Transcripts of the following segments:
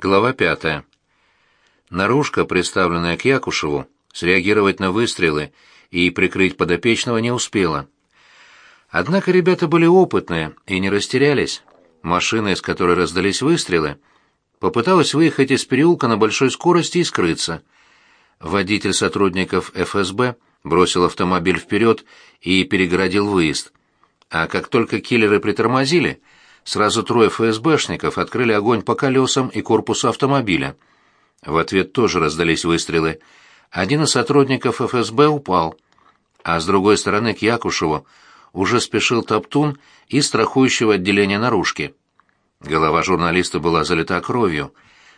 Глава пятая. Наружка, представленная к Якушеву, среагировать на выстрелы и прикрыть подопечного не успела. Однако ребята были опытные и не растерялись. Машина, из которой раздались выстрелы, попыталась выехать из переулка на большой скорости и скрыться. Водитель сотрудников ФСБ бросил автомобиль вперед и перегородил выезд. А как только киллеры притормозили, сразу трое ФСБшников открыли огонь по колесам и корпусу автомобиля. В ответ тоже раздались выстрелы. Один из сотрудников ФСБ упал, а с другой стороны к Якушеву уже спешил Топтун из страхующего отделения наружки. Голова журналиста была залита кровью.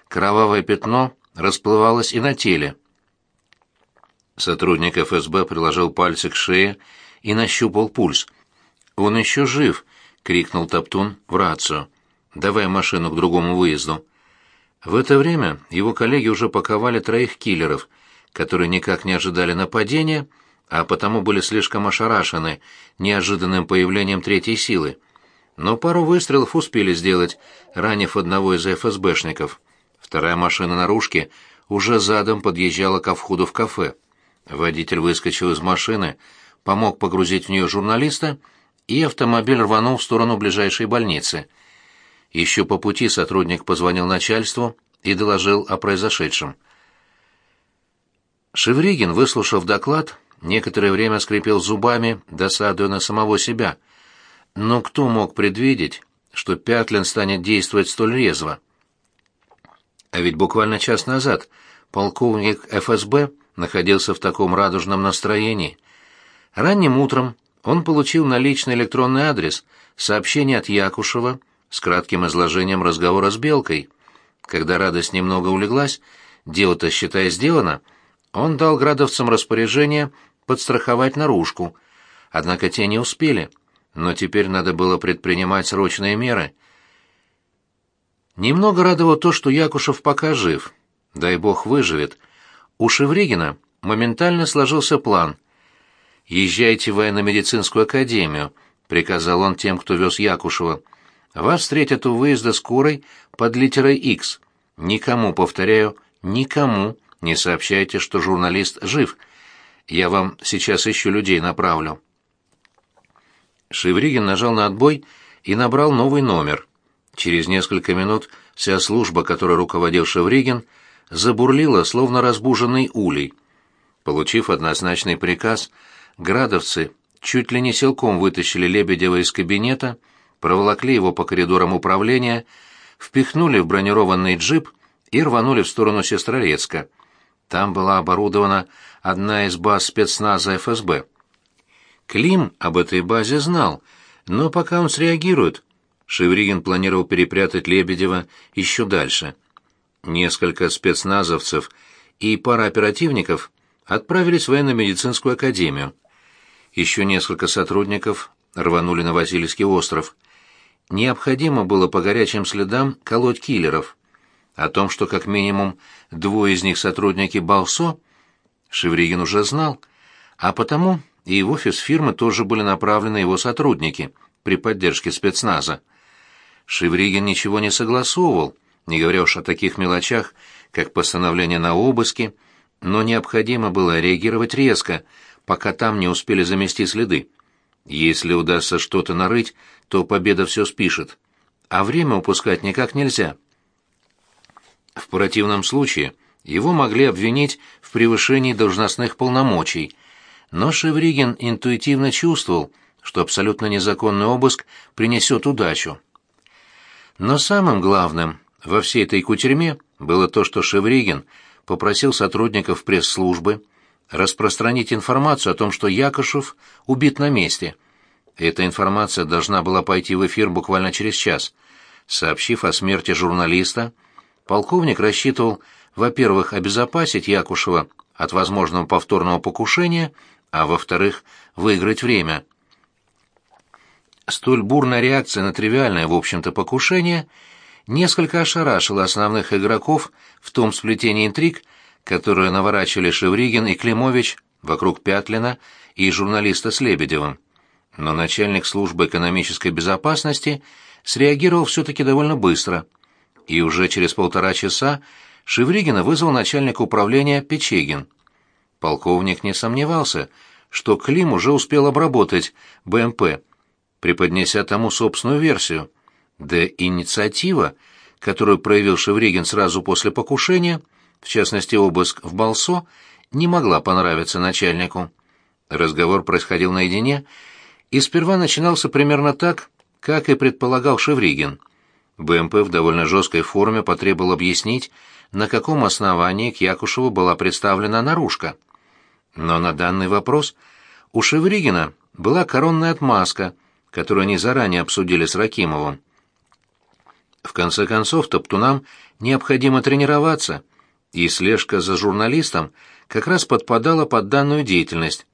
Кровавое пятно расплывалось и на теле. Сотрудник ФСБ приложил пальцы к шее и нащупал пульс. «Он еще жив!» — крикнул Топтун в рацию. «Давай машину к другому выезду». В это время его коллеги уже паковали троих киллеров, которые никак не ожидали нападения, а потому были слишком ошарашены неожиданным появлением третьей силы. Но пару выстрелов успели сделать, ранив одного из ФСБшников. Вторая машина наружки уже задом подъезжала ко входу в кафе. Водитель выскочил из машины, помог погрузить в нее журналиста и автомобиль рванул в сторону ближайшей больницы. Еще по пути сотрудник позвонил начальству и доложил о произошедшем. Шевригин, выслушав доклад, некоторое время скрипел зубами, досадуя на самого себя. Но кто мог предвидеть, что Пятлин станет действовать столь резво? А ведь буквально час назад полковник ФСБ находился в таком радужном настроении. Ранним утром он получил на личный электронный адрес сообщение от Якушева с кратким изложением разговора с Белкой. Когда радость немного улеглась, дело-то, считай, сделано, он дал градовцам распоряжение подстраховать наружку. Однако те не успели, но теперь надо было предпринимать срочные меры. Немного радовало то, что Якушев пока жив. Дай бог выживет. У Шевригина моментально сложился план — «Езжайте в военно-медицинскую академию», — приказал он тем, кто вез Якушева. «Вас встретят у выезда скорой под литерой X. Никому, повторяю, никому не сообщайте, что журналист жив. Я вам сейчас еще людей направлю». Шевригин нажал на отбой и набрал новый номер. Через несколько минут вся служба, которой руководил Шевригин, забурлила, словно разбуженный улей. Получив однозначный приказ — Градовцы чуть ли не силком вытащили Лебедева из кабинета, проволокли его по коридорам управления, впихнули в бронированный джип и рванули в сторону Сестрорецка. Там была оборудована одна из баз спецназа ФСБ. Клим об этой базе знал, но пока он среагирует, Шевригин планировал перепрятать Лебедева еще дальше. Несколько спецназовцев и пара оперативников отправились в военно-медицинскую академию еще несколько сотрудников рванули на Васильевский остров. Необходимо было по горячим следам колоть киллеров. О том, что как минимум двое из них сотрудники Балсо, Шевригин уже знал, а потому и в офис фирмы тоже были направлены его сотрудники при поддержке спецназа. Шевригин ничего не согласовывал, не говоря уж о таких мелочах, как постановление на обыски, но необходимо было реагировать резко, пока там не успели замести следы. Если удастся что-то нарыть, то победа все спишет. А время упускать никак нельзя. В противном случае его могли обвинить в превышении должностных полномочий, но Шевригин интуитивно чувствовал, что абсолютно незаконный обыск принесет удачу. Но самым главным во всей этой кутерьме было то, что Шевригин попросил сотрудников пресс-службы распространить информацию о том, что Якошев убит на месте. Эта информация должна была пойти в эфир буквально через час. Сообщив о смерти журналиста, полковник рассчитывал, во-первых, обезопасить Якушева от возможного повторного покушения, а во-вторых, выиграть время. Столь бурная реакция на тривиальное, в общем-то, покушение несколько ошарашила основных игроков в том сплетении интриг, которую наворачивали Шевригин и Климович вокруг Пятлина и журналиста с Лебедевым. Но начальник службы экономической безопасности среагировал все-таки довольно быстро. и уже через полтора часа Шевригина вызвал начальник управления Печегин. Полковник не сомневался, что Клим уже успел обработать БМП, преподнеся тому собственную версию. Да инициатива, которую проявил Шевригин сразу после покушения, в частности обыск в Балсо, не могла понравиться начальнику. Разговор происходил наедине, и сперва начинался примерно так, как и предполагал Шевригин. БМП в довольно жесткой форме потребовал объяснить, на каком основании к Якушеву была представлена наружка. Но на данный вопрос у Шевригина была коронная отмазка, которую они заранее обсудили с Ракимовым. В конце концов, топтунам необходимо тренироваться, и слежка за журналистом как раз подпадала под данную деятельность.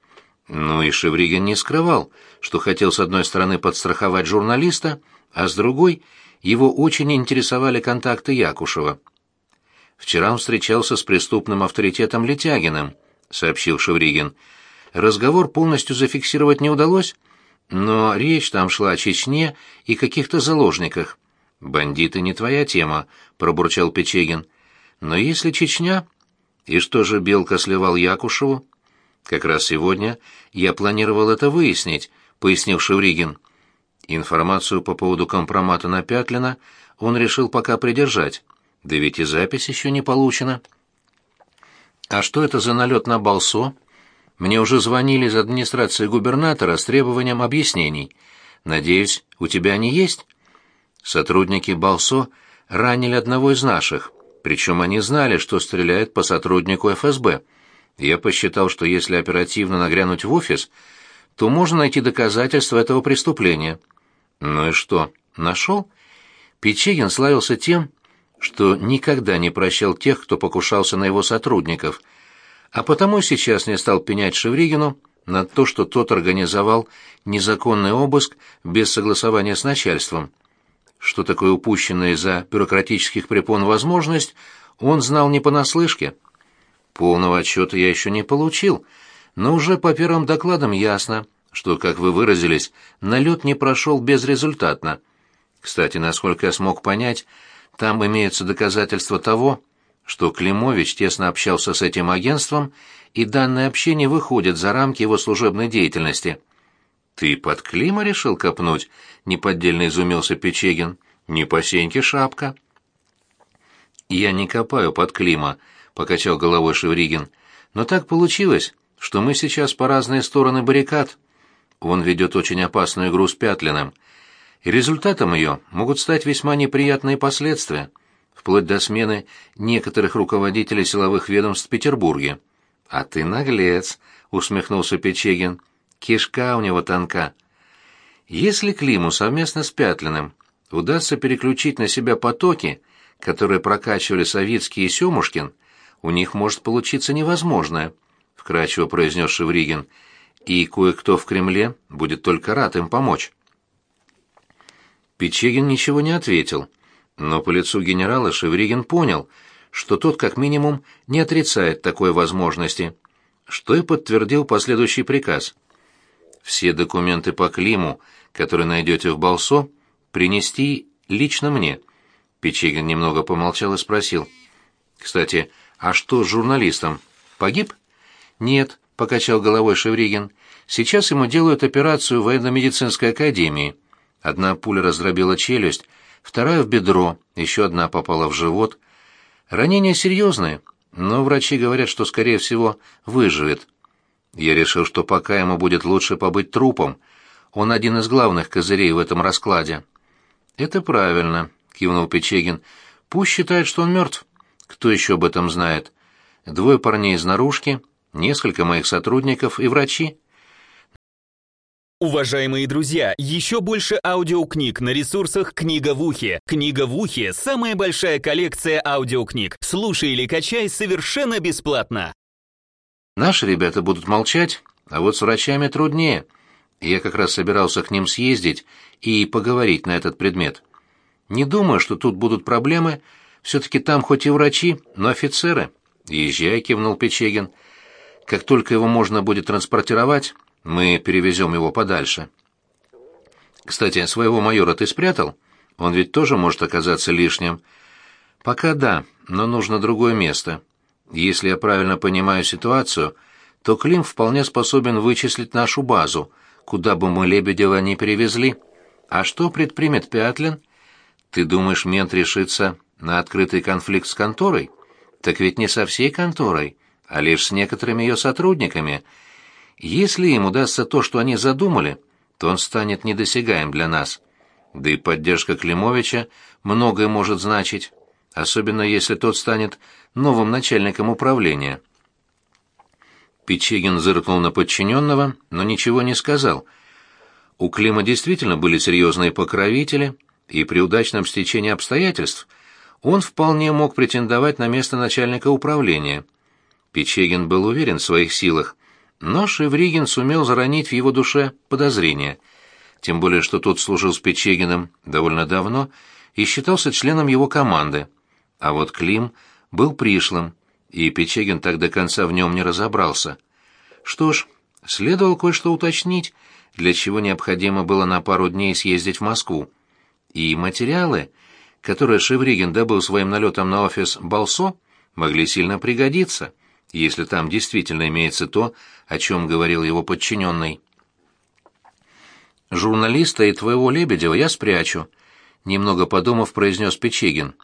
Ну и Шевригин не скрывал, что хотел с одной стороны подстраховать журналиста, а с другой его очень интересовали контакты Якушева. «Вчера он встречался с преступным авторитетом Летягиным», — сообщил Шевригин. «Разговор полностью зафиксировать не удалось, но речь там шла о Чечне и каких-то заложниках. «Бандиты не твоя тема», — пробурчал Печегин. «Но если Чечня...» «И что же Белка сливал Якушеву?» «Как раз сегодня я планировал это выяснить», — пояснил Шевригин. Информацию по поводу компромата на Пятлина он решил пока придержать. Да ведь и запись еще не получена. «А что это за налет на Балсо?» «Мне уже звонили из администрации губернатора с требованием объяснений. Надеюсь, у тебя они есть?» Сотрудники Балсо ранили одного из наших, причем они знали, что стреляют по сотруднику ФСБ. Я посчитал, что если оперативно нагрянуть в офис, то можно найти доказательства этого преступления. Ну и что, нашел? Печегин славился тем, что никогда не прощал тех, кто покушался на его сотрудников, а потому сейчас не стал пенять Шевригину на то, что тот организовал незаконный обыск без согласования с начальством. Что такое упущенная из-за бюрократических препон возможность, он знал не понаслышке. Полного отчета я еще не получил, но уже по первым докладам ясно, что, как вы выразились, налет не прошел безрезультатно. Кстати, насколько я смог понять, там имеются доказательства того, что Климович тесно общался с этим агентством, и данное общение выходит за рамки его служебной деятельности. «Ты под Клима решил копнуть?» — неподдельно изумился Печегин. «Не по сеньке шапка». «Я не копаю под Клима», — покачал головой Шевригин. «Но так получилось, что мы сейчас по разные стороны баррикад. Он ведет очень опасную игру с Пятлиным. И результатом ее могут стать весьма неприятные последствия, вплоть до смены некоторых руководителей силовых ведомств в Петербурге». «А ты наглец», — усмехнулся Печегин. Кишка у него тонка. Если Климу совместно с Пятлиным удастся переключить на себя потоки, которые прокачивали Савицкий и Семушкин, у них может получиться невозможное, — вкрадчиво произнес Шевригин, — и кое-кто в Кремле будет только рад им помочь. Печегин ничего не ответил, но по лицу генерала Шевригин понял, что тот как минимум не отрицает такой возможности, что и подтвердил последующий приказ — все документы по Климу, которые найдете в Балсо, принести лично мне. Печегин немного помолчал и спросил. Кстати, а что с журналистом? Погиб? Нет, покачал головой Шевригин. Сейчас ему делают операцию в военно-медицинской академии. Одна пуля раздробила челюсть, вторая в бедро, еще одна попала в живот. Ранения серьезные, но врачи говорят, что, скорее всего, выживет. Я решил, что пока ему будет лучше побыть трупом. Он один из главных козырей в этом раскладе. Это правильно, кивнул Печегин. Пусть считает, что он мертв. Кто еще об этом знает? Двое парней из наружки, несколько моих сотрудников и врачи. Уважаемые друзья, еще больше аудиокниг на ресурсах «Книга в ухе». «Книга в ухе» — самая большая коллекция аудиокниг. Слушай или качай совершенно бесплатно. Наши ребята будут молчать, а вот с врачами труднее. Я как раз собирался к ним съездить и поговорить на этот предмет. Не думаю, что тут будут проблемы. Все-таки там хоть и врачи, но офицеры. Езжай, кивнул Печегин. Как только его можно будет транспортировать, мы перевезем его подальше. Кстати, своего майора ты спрятал? Он ведь тоже может оказаться лишним. Пока да, но нужно другое место. Если я правильно понимаю ситуацию, то Клим вполне способен вычислить нашу базу, куда бы мы Лебедева не перевезли. А что предпримет Пятлин? Ты думаешь, мент решится на открытый конфликт с конторой? Так ведь не со всей конторой, а лишь с некоторыми ее сотрудниками. Если им удастся то, что они задумали, то он станет недосягаем для нас. Да и поддержка Климовича многое может значить, особенно если тот станет новым начальником управления. Печегин зыркнул на подчиненного, но ничего не сказал. У Клима действительно были серьезные покровители, и при удачном стечении обстоятельств он вполне мог претендовать на место начальника управления. Печегин был уверен в своих силах, но Шевригин сумел заронить в его душе подозрения, тем более что тот служил с Печегиным довольно давно и считался членом его команды. А вот Клим был пришлым, и Печегин так до конца в нем не разобрался. Что ж, следовало кое-что уточнить, для чего необходимо было на пару дней съездить в Москву. И материалы, которые Шевригин добыл своим налетом на офис Балсо, могли сильно пригодиться — если там действительно имеется то, о чем говорил его подчиненный. «Журналиста и твоего Лебедева я спрячу», — немного подумав, произнес Печегин.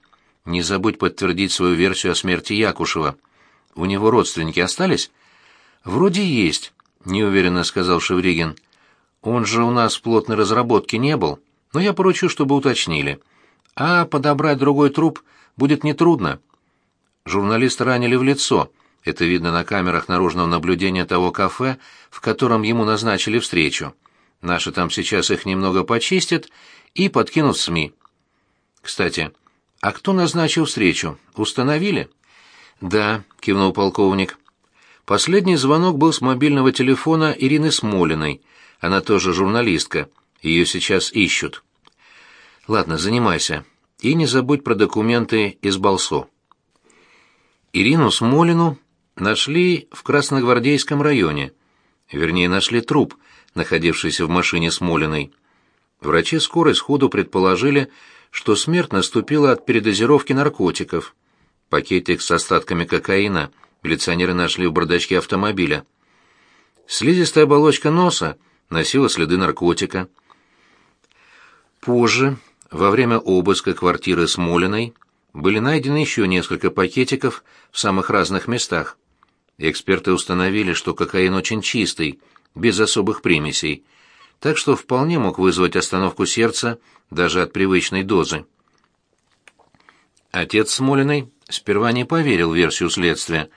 «Не забудь подтвердить свою версию о смерти Якушева. У него родственники остались?» «Вроде есть», — неуверенно сказал Шевригин. «Он же у нас в плотной разработке не был, но я поручу, чтобы уточнили. А подобрать другой труп будет нетрудно. Журналиста ранили в лицо» Это видно на камерах наружного наблюдения того кафе, в котором ему назначили встречу. Наши там сейчас их немного почистят и подкинут в СМИ. Кстати, а кто назначил встречу? Установили? Да, кивнул полковник. Последний звонок был с мобильного телефона Ирины Смолиной. Она тоже журналистка. Ее сейчас ищут. Ладно, занимайся. И не забудь про документы из Балсо. Ирину Смолину нашли в Красногвардейском районе. Вернее, нашли труп, находившийся в машине Смолиной. Врачи скорой сходу предположили, что смерть наступила от передозировки наркотиков. Пакетик с остатками кокаина милиционеры нашли в бардачке автомобиля. Слизистая оболочка носа носила следы наркотика. Позже, во время обыска квартиры Смолиной, были найдены еще несколько пакетиков в самых разных местах. Эксперты установили, что кокаин очень чистый, без особых примесей, так что вполне мог вызвать остановку сердца даже от привычной дозы. Отец Смолиной сперва не поверил в версию следствия,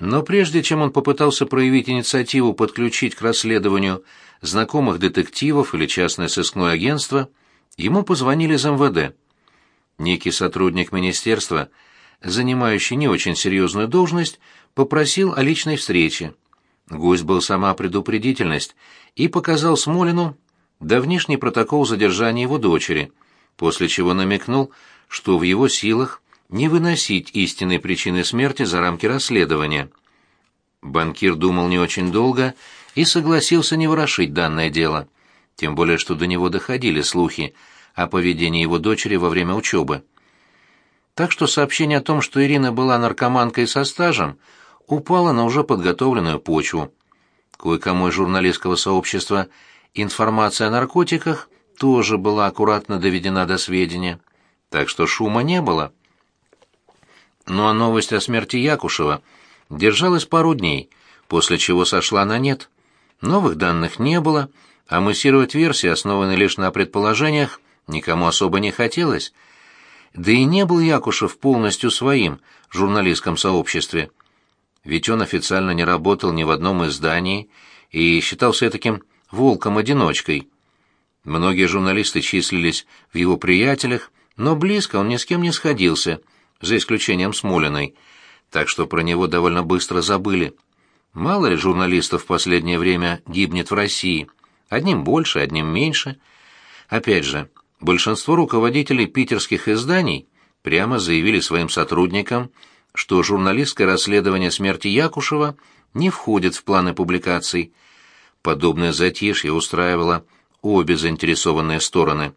но прежде чем он попытался проявить инициативу подключить к расследованию знакомых детективов или частное сыскное агентство, ему позвонили из МВД. Некий сотрудник министерства, занимающий не очень серьезную должность, попросил о личной встрече. Гость был сама предупредительность и показал Смолину давнишний протокол задержания его дочери, после чего намекнул, что в его силах не выносить истинной причины смерти за рамки расследования. Банкир думал не очень долго и согласился не ворошить данное дело, тем более что до него доходили слухи о поведении его дочери во время учебы. Так что сообщение о том, что Ирина была наркоманкой со стажем, упала на уже подготовленную почву. Кое-кому из журналистского сообщества информация о наркотиках тоже была аккуратно доведена до сведения, так что шума не было. Ну а новость о смерти Якушева держалась пару дней, после чего сошла на нет. Новых данных не было, а муссировать версии, основанные лишь на предположениях, никому особо не хотелось. Да и не был Якушев полностью своим в журналистском сообществе ведь он официально не работал ни в одном издании и считался таким волком-одиночкой. Многие журналисты числились в его приятелях, но близко он ни с кем не сходился, за исключением Смолиной, так что про него довольно быстро забыли. Мало ли журналистов в последнее время гибнет в России, одним больше, одним меньше. Опять же, большинство руководителей питерских изданий прямо заявили своим сотрудникам, что журналистское расследование смерти Якушева не входит в планы публикаций. Подобное затишье устраивало обе заинтересованные стороны.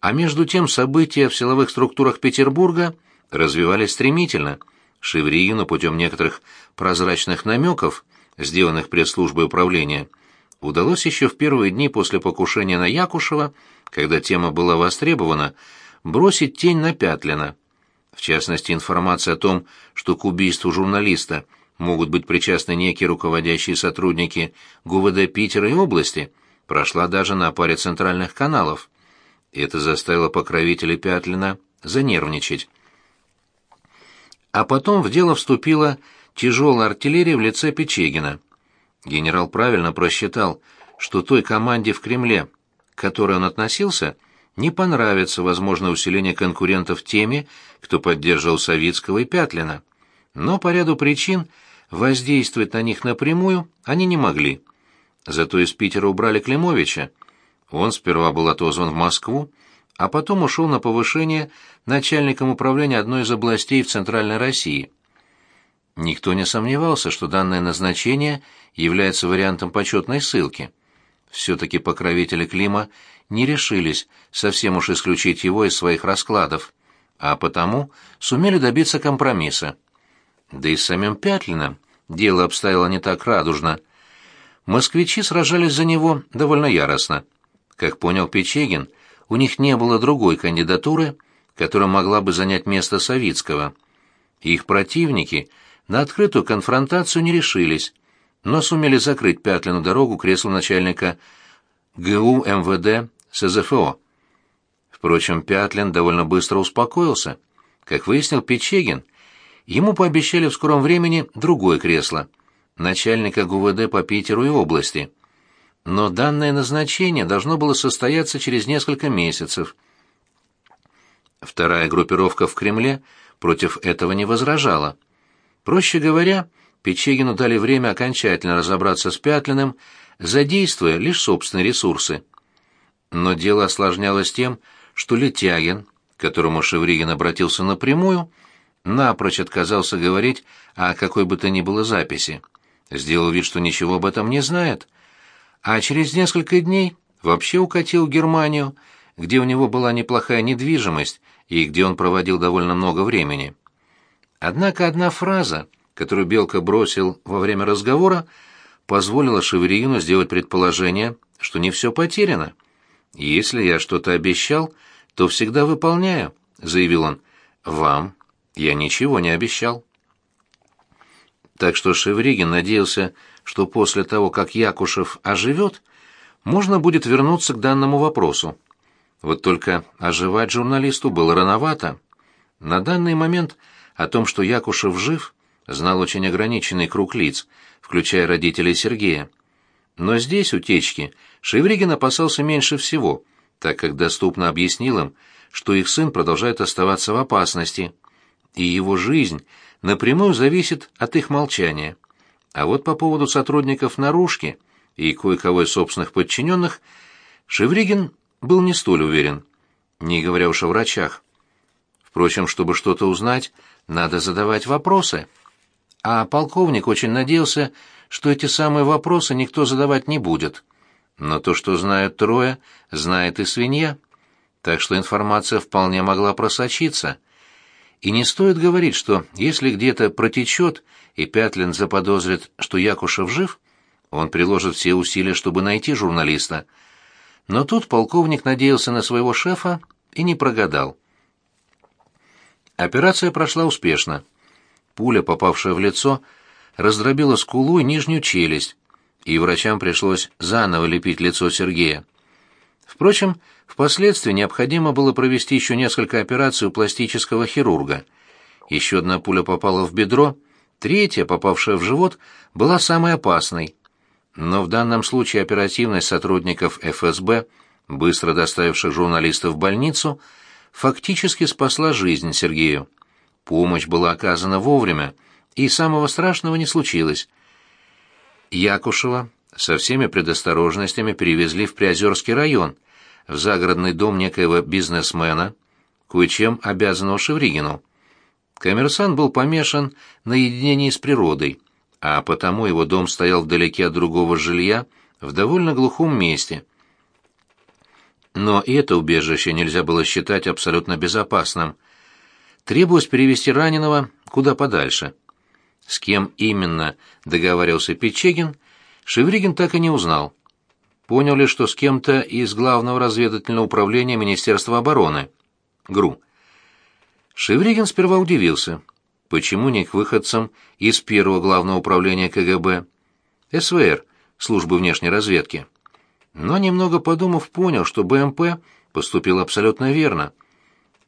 А между тем события в силовых структурах Петербурга развивались стремительно. Шевригину путем некоторых прозрачных намеков, сделанных пресс-службой управления, удалось еще в первые дни после покушения на Якушева, когда тема была востребована, бросить тень на Пятлина. В частности, информация о том, что к убийству журналиста могут быть причастны некие руководящие сотрудники ГУВД Питера и области, прошла даже на паре центральных каналов. Это заставило покровителей Пятлина занервничать. А потом в дело вступила тяжелая артиллерия в лице Печегина. Генерал правильно просчитал, что той команде в Кремле, к которой он относился, не понравится возможное усиление конкурентов теми, кто поддерживал Савицкого и Пятлина. Но по ряду причин воздействовать на них напрямую они не могли. Зато из Питера убрали Климовича. Он сперва был отозван в Москву, а потом ушел на повышение начальником управления одной из областей в Центральной России. Никто не сомневался, что данное назначение является вариантом почетной ссылки. Все-таки покровители Клима не решились совсем уж исключить его из своих раскладов, а потому сумели добиться компромисса. Да и с самим Пятлиным дело обстояло не так радужно. Москвичи сражались за него довольно яростно. Как понял Печегин, у них не было другой кандидатуры, которая могла бы занять место Савицкого. Их противники – на открытую конфронтацию не решились, но сумели закрыть Пятлину дорогу креслу начальника ГУ МВД СЗФО. Впрочем, Пятлин довольно быстро успокоился. Как выяснил Печегин, ему пообещали в скором времени другое кресло – начальника ГУВД по Питеру и области. Но данное назначение должно было состояться через несколько месяцев. Вторая группировка в Кремле против этого не возражала – Проще говоря, Печегину дали время окончательно разобраться с Пятлиным, задействуя лишь собственные ресурсы. Но дело осложнялось тем, что Летягин, к которому Шевригин обратился напрямую, напрочь отказался говорить о какой бы то ни было записи. Сделал вид, что ничего об этом не знает. А через несколько дней вообще укатил в Германию, где у него была неплохая недвижимость и где он проводил довольно много времени. Однако одна фраза, которую Белка бросил во время разговора, позволила Шевригину сделать предположение, что не все потеряно. «Если я что-то обещал, то всегда выполняю», — заявил он. «Вам я ничего не обещал». Так что Шевригин надеялся, что после того, как Якушев оживет, можно будет вернуться к данному вопросу. Вот только оживать журналисту было рановато. На данный момент о том, что Якушев жив, знал очень ограниченный круг лиц, включая родителей Сергея. Но здесь утечки Шевригин опасался меньше всего, так как доступно объяснил им, что их сын продолжает оставаться в опасности, и его жизнь напрямую зависит от их молчания. А вот по поводу сотрудников наружки и кое-кого из собственных подчиненных Шевригин был не столь уверен, не говоря уж о врачах. Впрочем, чтобы что-то узнать, надо задавать вопросы. А полковник очень надеялся, что эти самые вопросы никто задавать не будет. Но то, что знают трое, знает и свинья. Так что информация вполне могла просочиться. И не стоит говорить, что если где-то протечет, и Пятлин заподозрит, что Якушев жив, он приложит все усилия, чтобы найти журналиста. Но тут полковник надеялся на своего шефа и не прогадал. Операция прошла успешно. Пуля, попавшая в лицо, раздробила скулу и нижнюю челюсть, и врачам пришлось заново лепить лицо Сергея. Впрочем, впоследствии необходимо было провести еще несколько операций у пластического хирурга. Еще одна пуля попала в бедро, третья, попавшая в живот, была самой опасной. Но в данном случае оперативность сотрудников ФСБ, быстро доставивших журналистов в больницу, фактически спасла жизнь Сергею. Помощь была оказана вовремя, и самого страшного не случилось. Якушева со всеми предосторожностями перевезли в Приозерский район, в загородный дом некоего бизнесмена, кое-чем обязанного Шевригину. Коммерсант был помешан на единении с природой, а потому его дом стоял вдалеке от другого жилья, в довольно глухом месте. Но и это убежище нельзя было считать абсолютно безопасным. Требовалось перевести раненого куда подальше. С кем именно договаривался Печегин, Шевригин так и не узнал. Понял ли, что с кем-то из Главного разведывательного управления Министерства обороны. ГРУ. Шевригин сперва удивился. Почему не к выходцам из первого Главного управления КГБ? СВР, службы внешней разведки. Но немного подумав, понял, что БМП поступил абсолютно верно.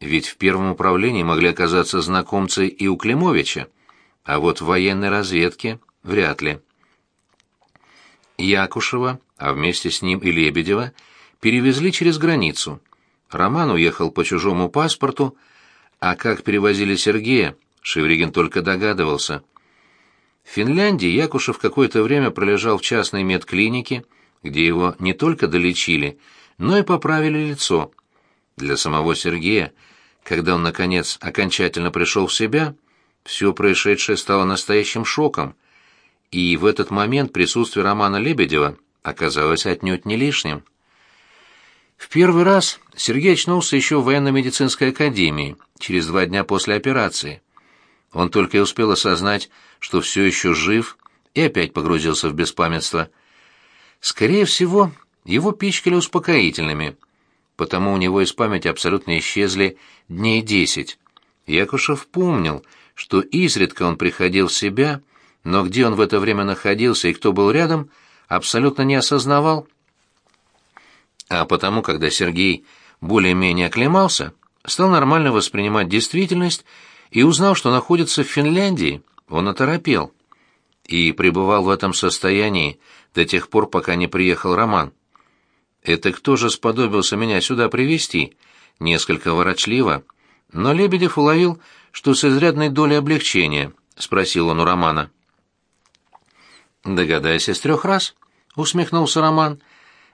Ведь в первом управлении могли оказаться знакомцы и у Климовича, а вот в военной разведке вряд ли. Якушева, а вместе с ним и Лебедева, перевезли через границу. Роман уехал по чужому паспорту, а как перевозили Сергея, Шевригин только догадывался. В Финляндии Якушев какое-то время пролежал в частной медклинике, где его не только долечили, но и поправили лицо. Для самого Сергея, когда он, наконец, окончательно пришел в себя, все происшедшее стало настоящим шоком, и в этот момент присутствие Романа Лебедева оказалось отнюдь не лишним. В первый раз Сергей очнулся еще в военно-медицинской академии, через два дня после операции. Он только и успел осознать, что все еще жив, и опять погрузился в беспамятство. Скорее всего, его пичкали успокоительными, потому у него из памяти абсолютно исчезли дней десять. Якушев помнил, что изредка он приходил в себя, но где он в это время находился и кто был рядом, абсолютно не осознавал. А потому, когда Сергей более-менее оклемался, стал нормально воспринимать действительность и узнал, что находится в Финляндии, он оторопел. И пребывал в этом состоянии до тех пор, пока не приехал Роман. «Это кто же сподобился меня сюда привести Несколько ворочливо. Но Лебедев уловил, что с изрядной долей облегчения, спросил он у Романа. «Догадайся с трех раз», — усмехнулся Роман.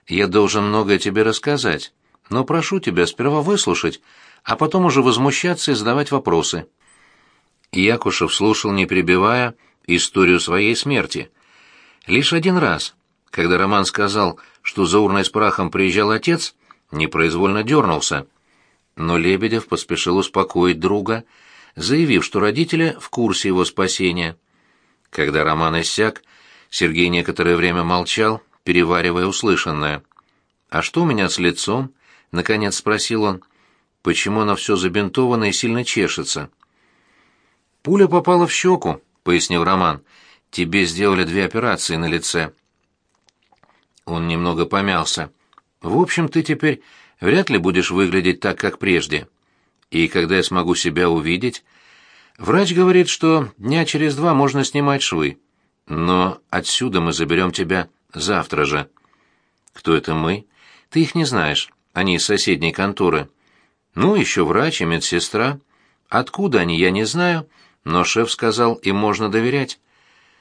«Я должен многое тебе рассказать, но прошу тебя сперва выслушать, а потом уже возмущаться и задавать вопросы». Якушев слушал, не перебивая, историю своей смерти. Лишь один раз, когда Роман сказал, что за урной с прахом приезжал отец, непроизвольно дернулся. Но Лебедев поспешил успокоить друга, заявив, что родители в курсе его спасения. Когда Роман иссяк, Сергей некоторое время молчал, переваривая услышанное. «А что у меня с лицом?» — наконец спросил он. «Почему оно все забинтовано и сильно чешется?» «Пуля попала в щеку», — пояснил Роман. «Тебе сделали две операции на лице». Он немного помялся. «В общем, ты теперь вряд ли будешь выглядеть так, как прежде. И когда я смогу себя увидеть...» Врач говорит, что дня через два можно снимать швы. Но отсюда мы заберем тебя завтра же. Кто это мы? Ты их не знаешь. Они из соседней конторы. Ну, еще врач и медсестра. Откуда они, я не знаю, но шеф сказал, им можно доверять.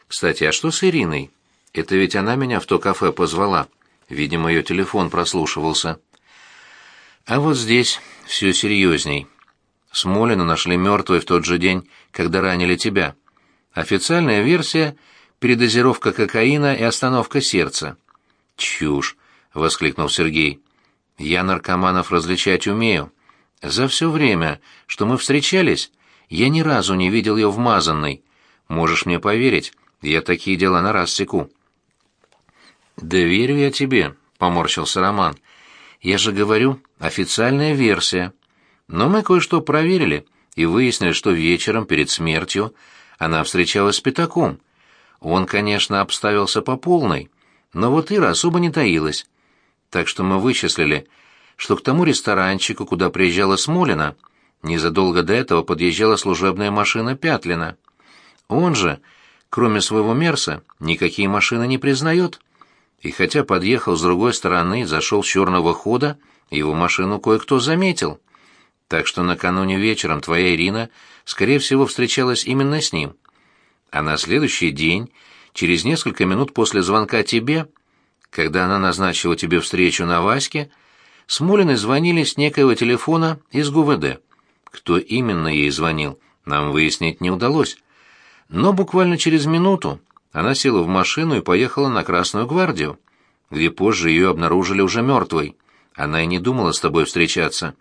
Кстати, а что с Ириной? Это ведь она меня в то кафе позвала. Видимо, ее телефон прослушивался. А вот здесь все серьезней. Смолина нашли мертвой в тот же день, когда ранили тебя. Официальная версия — передозировка кокаина и остановка сердца. «Чушь!» — воскликнул Сергей. «Я наркоманов различать умею. За все время, что мы встречались, я ни разу не видел ее вмазанной. Можешь мне поверить, я такие дела на раз секу». «Да верю я тебе», — поморщился Роман. «Я же говорю, официальная версия. Но мы кое-что проверили и выяснили, что вечером перед смертью она встречалась с Пятаком. Он, конечно, обставился по полной, но вот Ира особо не таилась. Так что мы вычислили, что к тому ресторанчику, куда приезжала Смолина, Незадолго до этого подъезжала служебная машина Пятлина. Он же, кроме своего Мерса, никакие машины не признает. И хотя подъехал с другой стороны зашел с черного хода, его машину кое-кто заметил. Так что накануне вечером твоя Ирина, скорее всего, встречалась именно с ним. А на следующий день, через несколько минут после звонка тебе, когда она назначила тебе встречу на Ваське, Смолины звонили с некоего телефона из ГУВД. Кто именно ей звонил, нам выяснить не удалось. Но буквально через минуту она села в машину и поехала на Красную гвардию, где позже ее обнаружили уже мертвой. Она и не думала с тобой встречаться.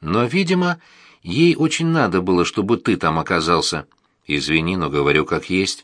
Но, видимо, ей очень надо было, чтобы ты там оказался. Извини, но говорю как есть.